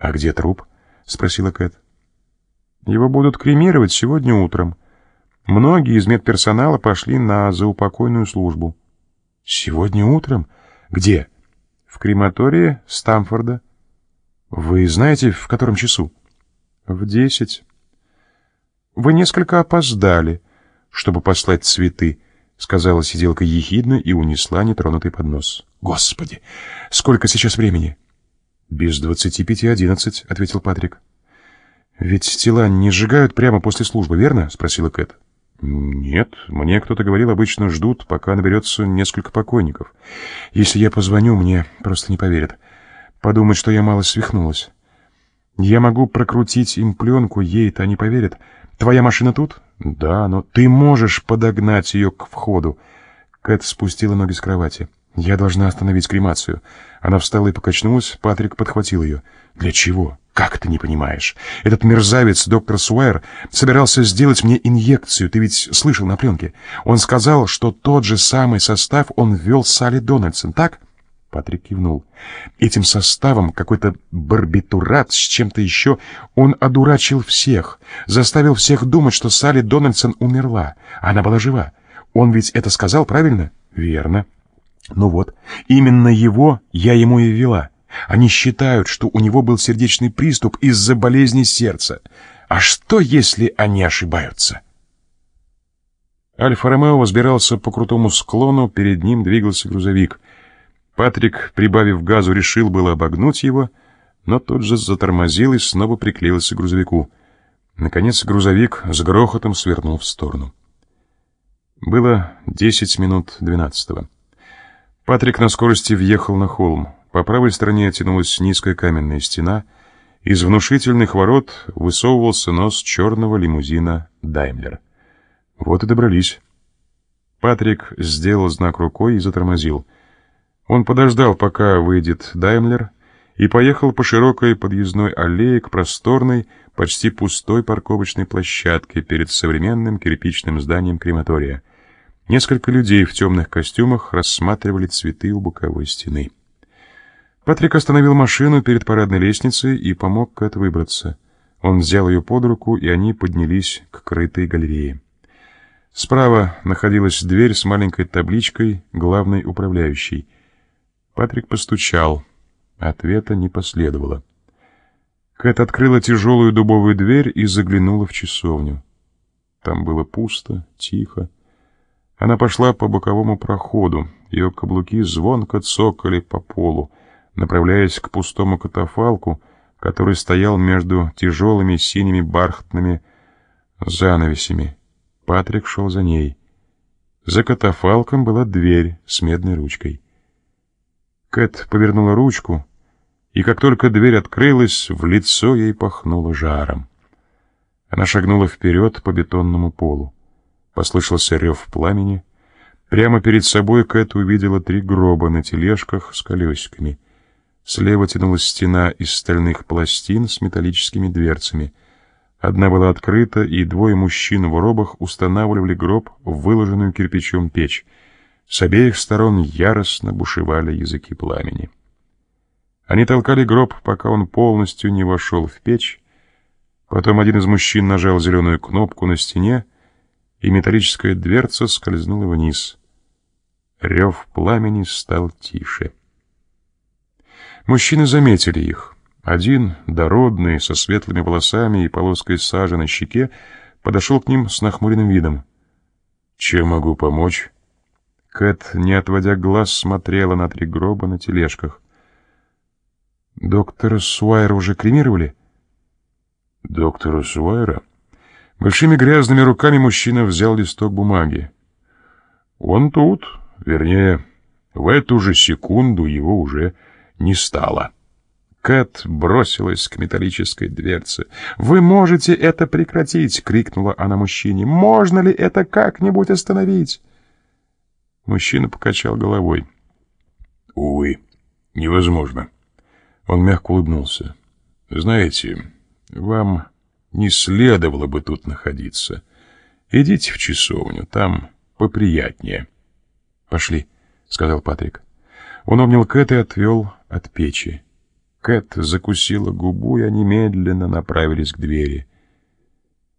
«А где труп?» — спросила Кэт. «Его будут кремировать сегодня утром. Многие из медперсонала пошли на заупокойную службу». «Сегодня утром? Где?» «В крематории Стамфорда». «Вы знаете, в котором часу?» «В десять». «Вы несколько опоздали, чтобы послать цветы», — сказала сиделка ехидно и унесла нетронутый поднос. «Господи, сколько сейчас времени?» «Без двадцати пяти одиннадцать», — ответил Патрик. «Ведь тела не сжигают прямо после службы, верно?» — спросила Кэт. «Нет, мне кто-то говорил, обычно ждут, пока наберется несколько покойников. Если я позвоню, мне просто не поверят. Подумают, что я мало свихнулась. Я могу прокрутить им пленку, ей-то они поверят. Твоя машина тут?» «Да, но ты можешь подогнать ее к входу». Кэт спустила ноги с кровати. «Я должна остановить кремацию». Она встала и покачнулась, Патрик подхватил ее. «Для чего? Как ты не понимаешь? Этот мерзавец, доктор Суэр, собирался сделать мне инъекцию, ты ведь слышал на пленке. Он сказал, что тот же самый состав он ввел Салли Дональдсон, так?» Патрик кивнул. Этим составом, какой-то барбитурат с чем-то еще, он одурачил всех, заставил всех думать, что Салли Дональдсон умерла, она была жива. Он ведь это сказал, правильно? Верно. Ну вот, именно его я ему и ввела. Они считают, что у него был сердечный приступ из-за болезни сердца. А что, если они ошибаются? Альфа-Ромео взбирался по крутому склону, перед ним двигался грузовик. Патрик, прибавив газу, решил было обогнуть его, но тут же затормозил и снова приклеился к грузовику. Наконец грузовик с грохотом свернул в сторону. Было десять минут двенадцатого. Патрик на скорости въехал на холм. По правой стороне тянулась низкая каменная стена. Из внушительных ворот высовывался нос черного лимузина «Даймлер». Вот и добрались. Патрик сделал знак рукой и затормозил. Он подождал, пока выйдет «Даймлер», и поехал по широкой подъездной аллее к просторной, почти пустой парковочной площадке перед современным кирпичным зданием крематория — Несколько людей в темных костюмах рассматривали цветы у боковой стены. Патрик остановил машину перед парадной лестницей и помог Кэт выбраться. Он взял ее под руку, и они поднялись к крытой галерее. Справа находилась дверь с маленькой табличкой «Главный управляющий». Патрик постучал. Ответа не последовало. Кэт открыла тяжелую дубовую дверь и заглянула в часовню. Там было пусто, тихо. Она пошла по боковому проходу. Ее каблуки звонко цокали по полу, направляясь к пустому катафалку, который стоял между тяжелыми синими бархатными занавесями. Патрик шел за ней. За катафалком была дверь с медной ручкой. Кэт повернула ручку, и как только дверь открылась, в лицо ей пахнуло жаром. Она шагнула вперед по бетонному полу. Послышался рев пламени. Прямо перед собой Кэт увидела три гроба на тележках с колесиками. Слева тянулась стена из стальных пластин с металлическими дверцами. Одна была открыта, и двое мужчин в робах устанавливали гроб в выложенную кирпичом печь. С обеих сторон яростно бушевали языки пламени. Они толкали гроб, пока он полностью не вошел в печь. Потом один из мужчин нажал зеленую кнопку на стене, и металлическая дверца скользнула вниз. Рев пламени стал тише. Мужчины заметили их. Один, дородный, со светлыми волосами и полоской сажи на щеке, подошел к ним с нахмуренным видом. «Чем могу помочь?» Кэт, не отводя глаз, смотрела на три гроба на тележках. «Доктора Суайра уже кремировали?» «Доктора Суайра?» Большими грязными руками мужчина взял листок бумаги. Он тут, вернее, в эту же секунду его уже не стало. Кэт бросилась к металлической дверце. «Вы можете это прекратить!» — крикнула она мужчине. «Можно ли это как-нибудь остановить?» Мужчина покачал головой. «Увы, невозможно». Он мягко улыбнулся. «Знаете, вам не следовало бы тут находиться. Идите в часовню, там поприятнее. Пошли, сказал Патрик. Он обнял Кэт и отвел от печи. Кэт закусила губу, и они медленно направились к двери.